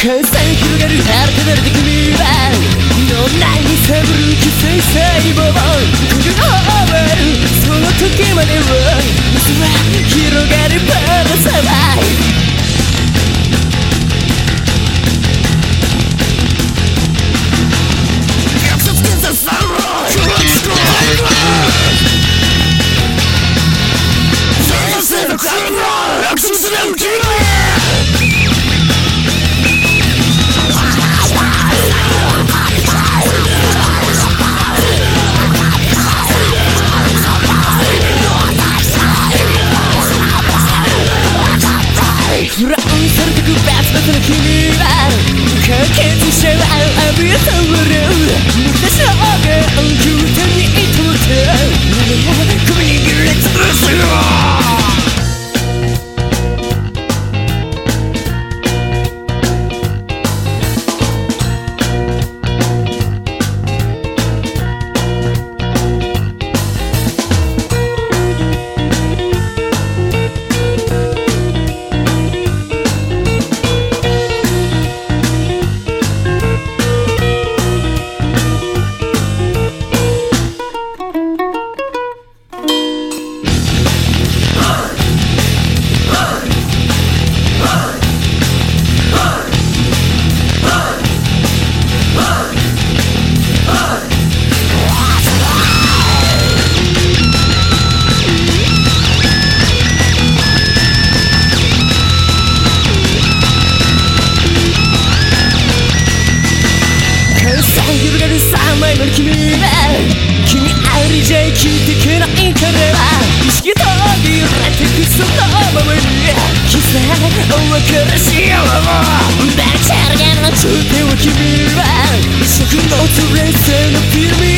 関西広がる遥かなる君は脳内に探る寄生細胞首が回るその時までは水は広がるパラサバイ約束検査サウロ先生の体君は可決しちゃう浴びたの君は君ありじゃ生きてけないから意識途切れてくそのままに刻お別れしようバチャルゲの頂点は君は食物連鎖のピラミッド